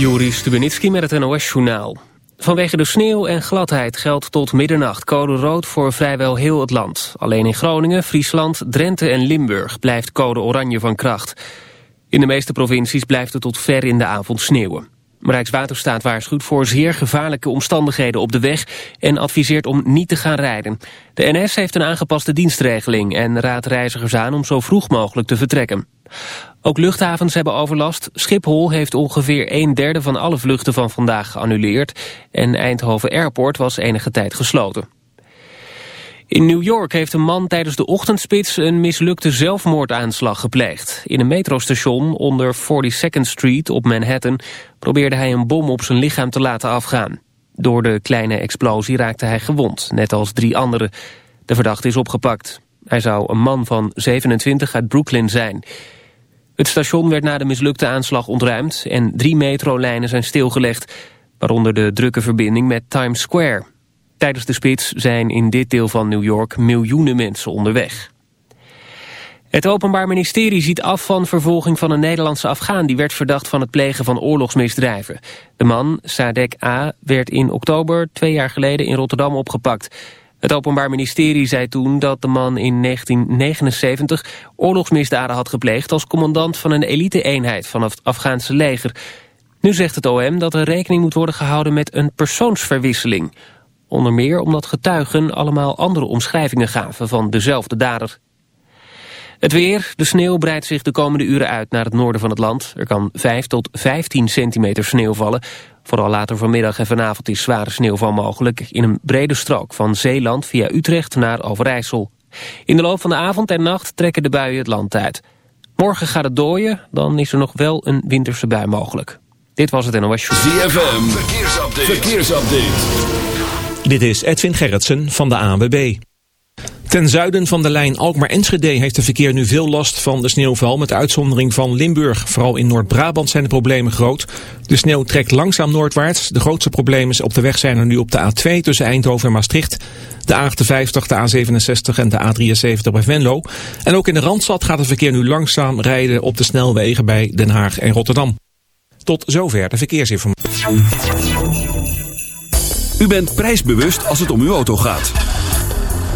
Juri Stubenitski met het NOS-journaal. Vanwege de sneeuw en gladheid geldt tot middernacht code rood voor vrijwel heel het land. Alleen in Groningen, Friesland, Drenthe en Limburg blijft code oranje van kracht. In de meeste provincies blijft het tot ver in de avond sneeuwen. Rijkswaterstaat waarschuwt voor zeer gevaarlijke omstandigheden op de weg en adviseert om niet te gaan rijden. De NS heeft een aangepaste dienstregeling en raadt reizigers aan om zo vroeg mogelijk te vertrekken. Ook luchthavens hebben overlast. Schiphol heeft ongeveer een derde van alle vluchten van vandaag geannuleerd en Eindhoven Airport was enige tijd gesloten. In New York heeft een man tijdens de ochtendspits een mislukte zelfmoordaanslag gepleegd. In een metrostation onder 42nd Street op Manhattan probeerde hij een bom op zijn lichaam te laten afgaan. Door de kleine explosie raakte hij gewond, net als drie anderen. De verdachte is opgepakt. Hij zou een man van 27 uit Brooklyn zijn. Het station werd na de mislukte aanslag ontruimd en drie metrolijnen zijn stilgelegd, waaronder de drukke verbinding met Times Square. Tijdens de spits zijn in dit deel van New York miljoenen mensen onderweg. Het Openbaar Ministerie ziet af van vervolging van een Nederlandse Afghaan... die werd verdacht van het plegen van oorlogsmisdrijven. De man, Sadek A., werd in oktober twee jaar geleden in Rotterdam opgepakt. Het Openbaar Ministerie zei toen dat de man in 1979... oorlogsmisdaden had gepleegd als commandant van een elite-eenheid... van het Afghaanse leger. Nu zegt het OM dat er rekening moet worden gehouden met een persoonsverwisseling... Onder meer omdat getuigen allemaal andere omschrijvingen gaven van dezelfde dader. Het weer, de sneeuw breidt zich de komende uren uit naar het noorden van het land. Er kan 5 tot 15 centimeter sneeuw vallen. Vooral later vanmiddag en vanavond is zware sneeuwval mogelijk... in een brede strook van Zeeland via Utrecht naar Overijssel. In de loop van de avond en nacht trekken de buien het land uit. Morgen gaat het dooien, dan is er nog wel een winterse bui mogelijk. Dit was het NOS Show. ZFM, verkeersupdate. verkeersupdate. Dit is Edwin Gerritsen van de ANWB. Ten zuiden van de lijn Alkmaar-Enschede heeft de verkeer nu veel last van de sneeuwval met uitzondering van Limburg. Vooral in Noord-Brabant zijn de problemen groot. De sneeuw trekt langzaam noordwaarts. De grootste problemen op de weg zijn er nu op de A2 tussen Eindhoven en Maastricht. De A58, de A67 en de A73 bij Venlo. En ook in de Randstad gaat het verkeer nu langzaam rijden op de snelwegen bij Den Haag en Rotterdam. Tot zover de verkeersinformatie. U bent prijsbewust als het om uw auto gaat.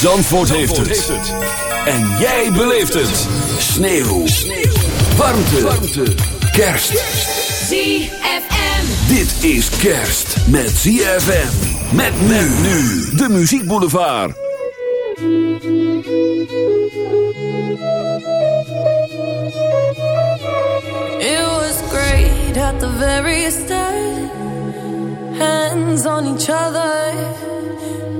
Zandvoort, heeft, het. En jij beleeft het. Sneeuw. Sneeuw. Warmte. Warmte. Kerst. ZFM. Dit is kerst met ZFM. Met men nu. De Muziek Boulevard. It was great at the very start. Hands on each other.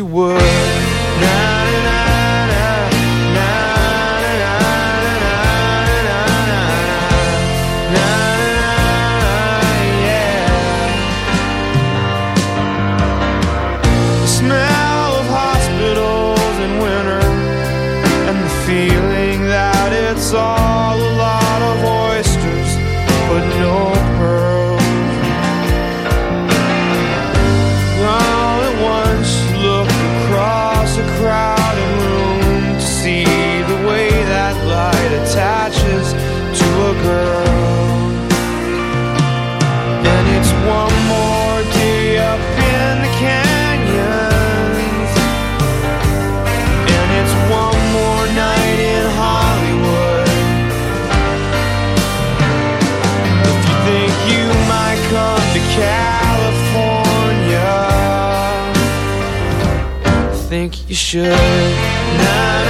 you would. think you should. Not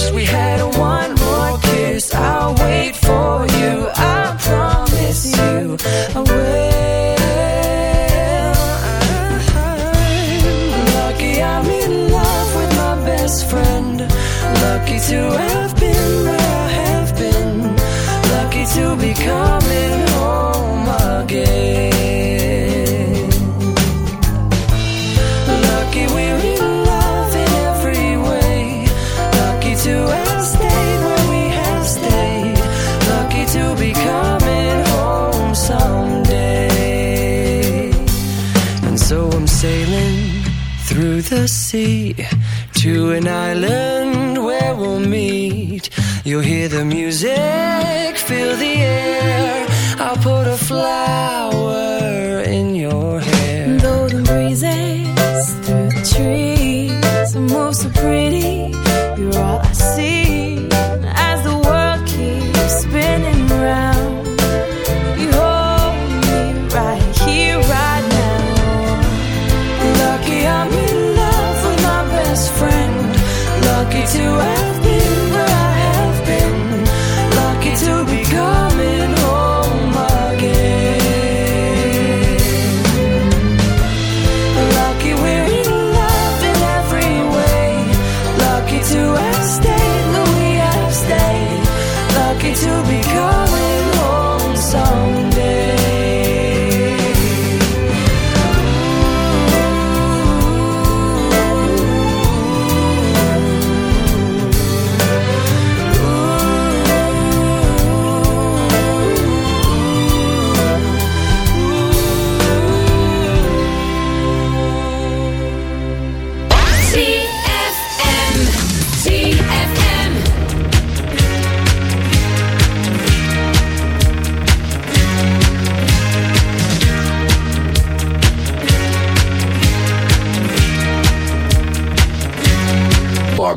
wished we had a one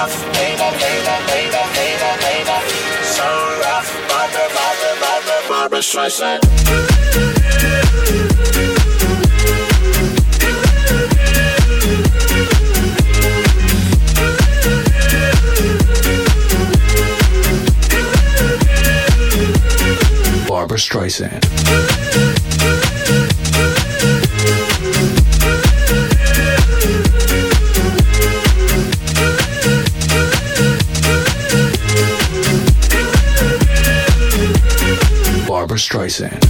rough, Barbara Streisand. Barbara Streisand. Streisand.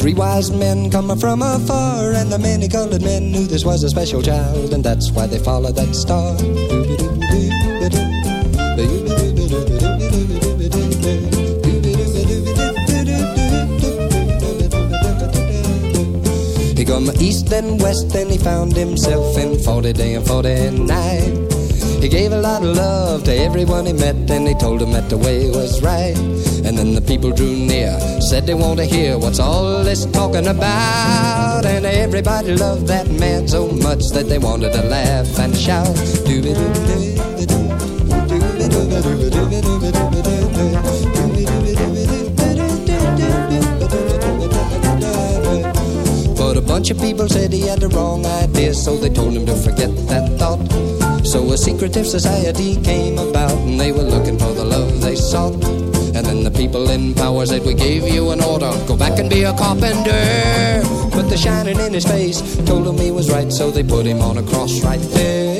three wise men come from afar. And the many colored men knew this was a special child, and that's why they followed that star. He come east and west and he found himself in 40 day and 40 night. He gave a lot of love to everyone he met and he told them that the way was right. And then the people drew near, said they want to hear what's all this talking about. And everybody loved that man so much that they wanted to laugh and shout. But a bunch of people said he had the wrong idea, so they told him to forget that thought. So a secretive society came about, and they were looking for the love they sought. And then the people in power said, We gave you an order, go back and be a carpenter. But the shining in his face told him he was right, so they put him on a cross right there.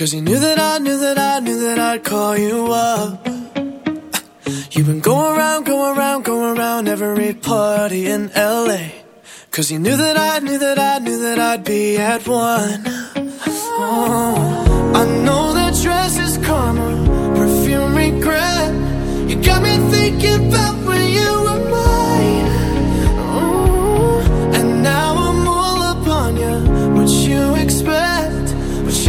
Cause you knew that I knew that I knew that I'd call you up. You've been going around, going around, going around every party in LA. Cause you knew that I knew that I knew that I'd be at one. Oh. I know that dress is karma, perfume regret. You got me thinking about when you were mine. Oh. And now I'm all up on you. What you expect?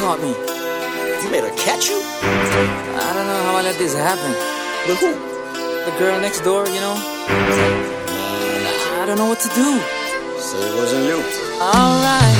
Caught me. You made her catch you? I don't know how I let this happen. But who? The girl next door, you know? Man, I don't know what to do. Say it wasn't you. Alright.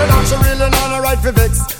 say that she really not a right for vex.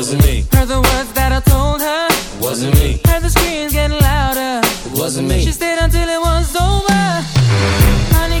Wasn't me. Heard the words that I told her. Wasn't me. Heard the screams getting louder. Wasn't me. She stayed until it was over. Honey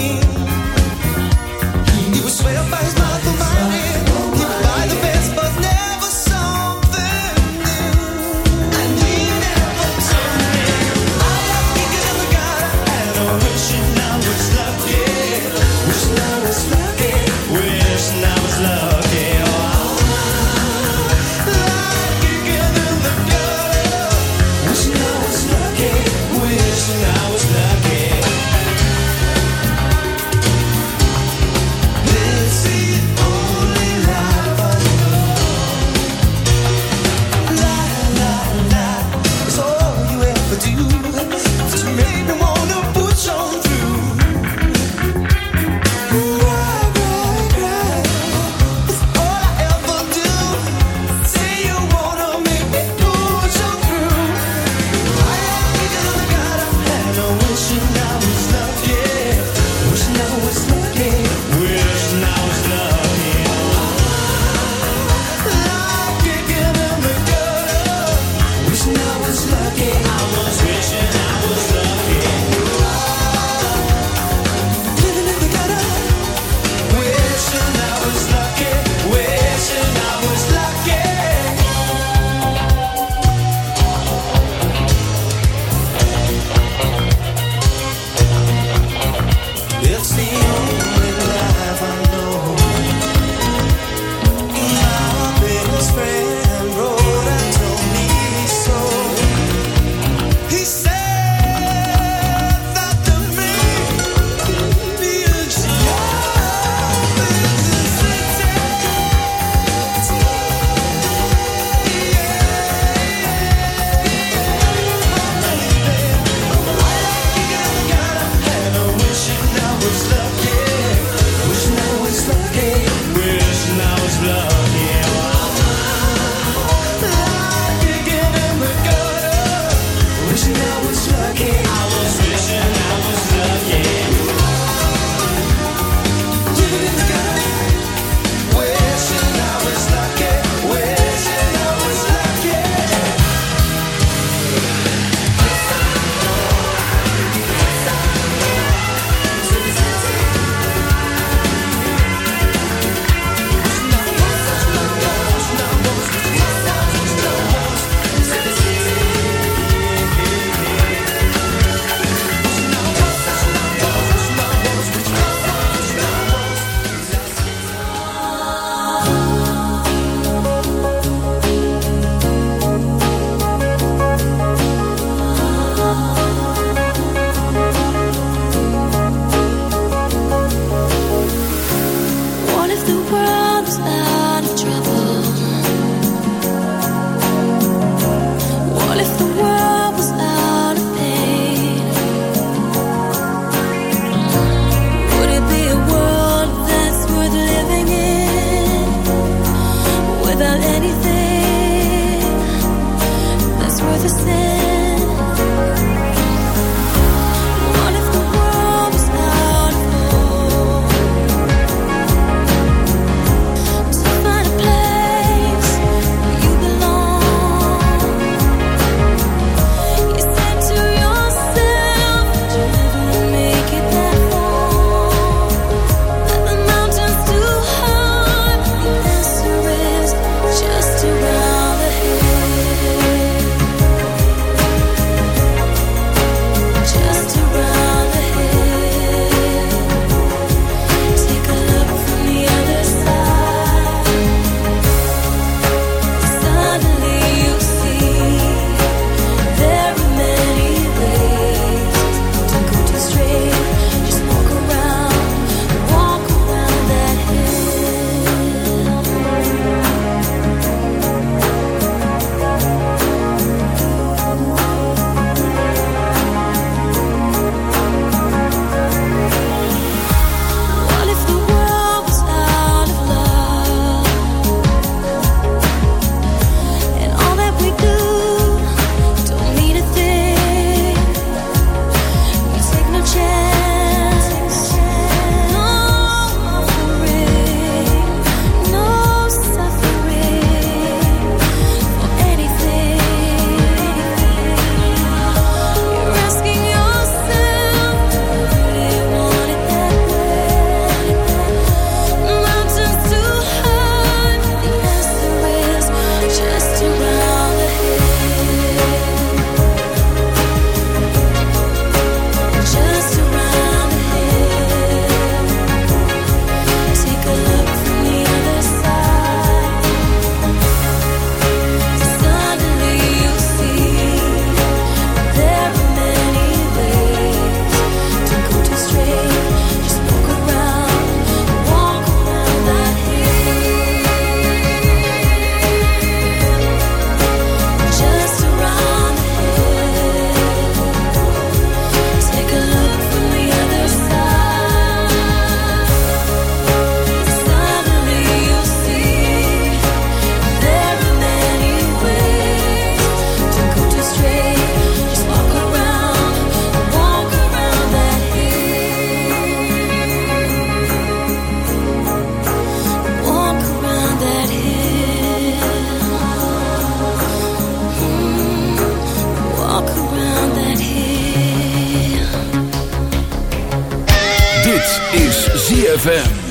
ZFM.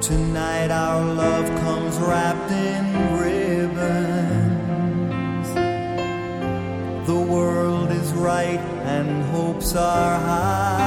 Tonight our love comes wrapped in ribbons. The world is right and hopes are high.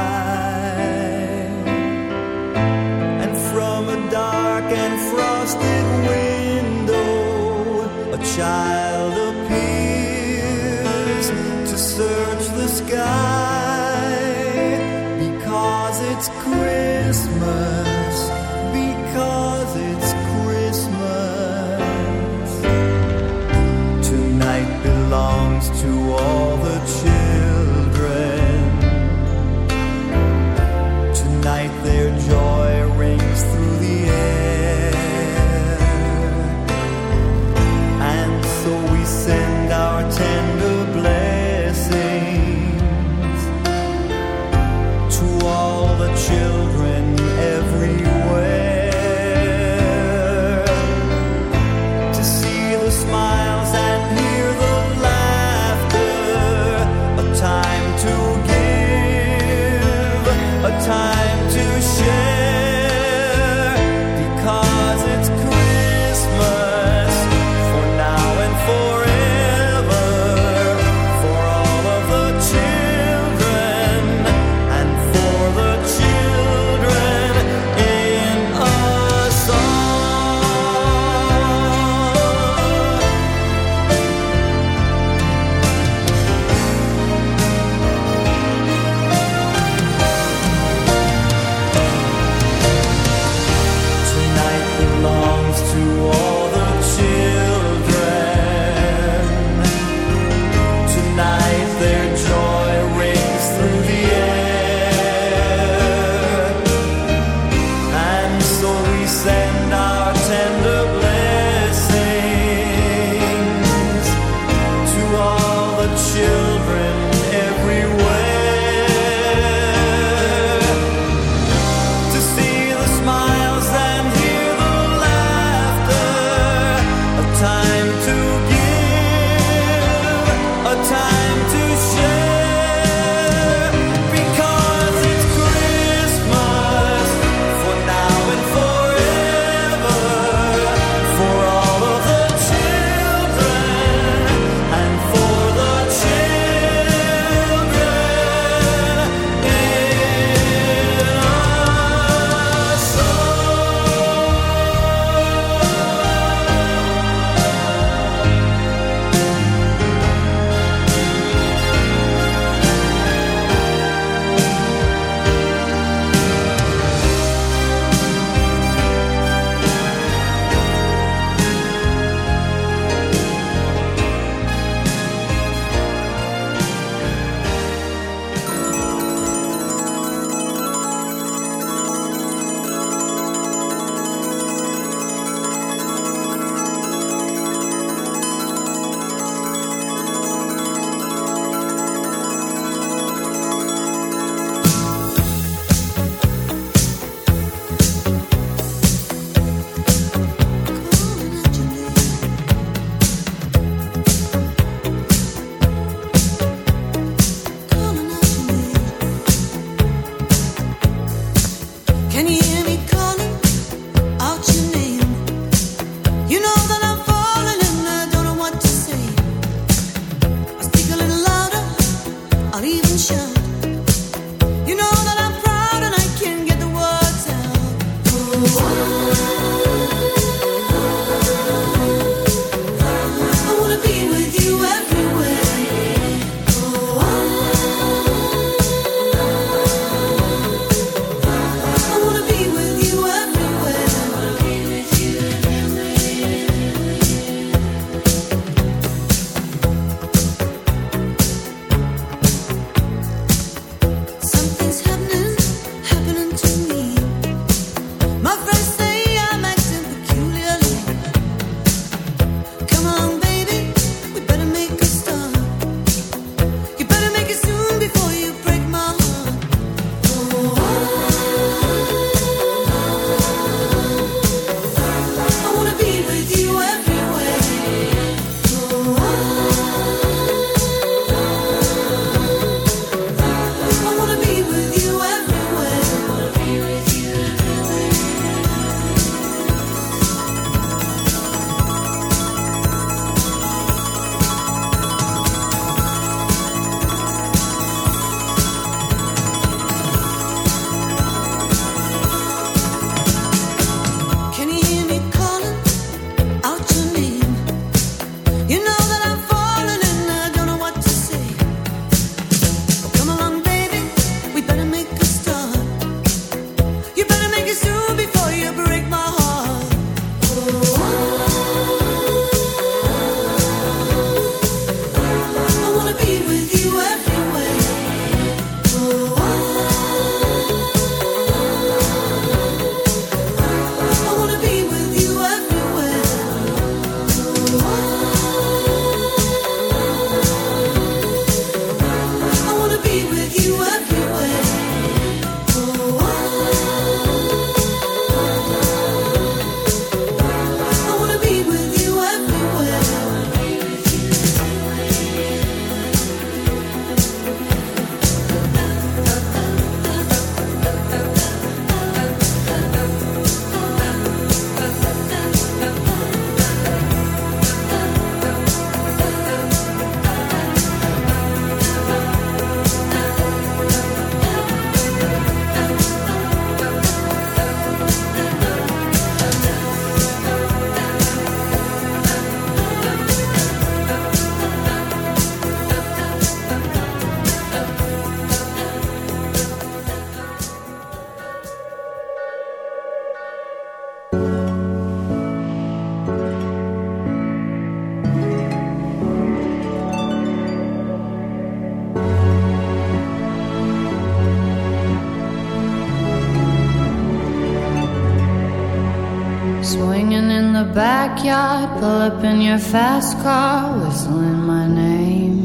Up in your fast car, whistling my name.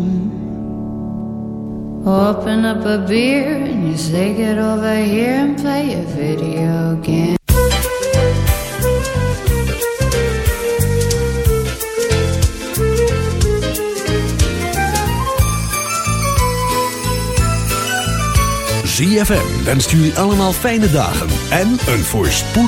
Open up a beer and you say, Get over here and play a video game. ZFM wenst jullie allemaal fijne dagen en een voorspoed.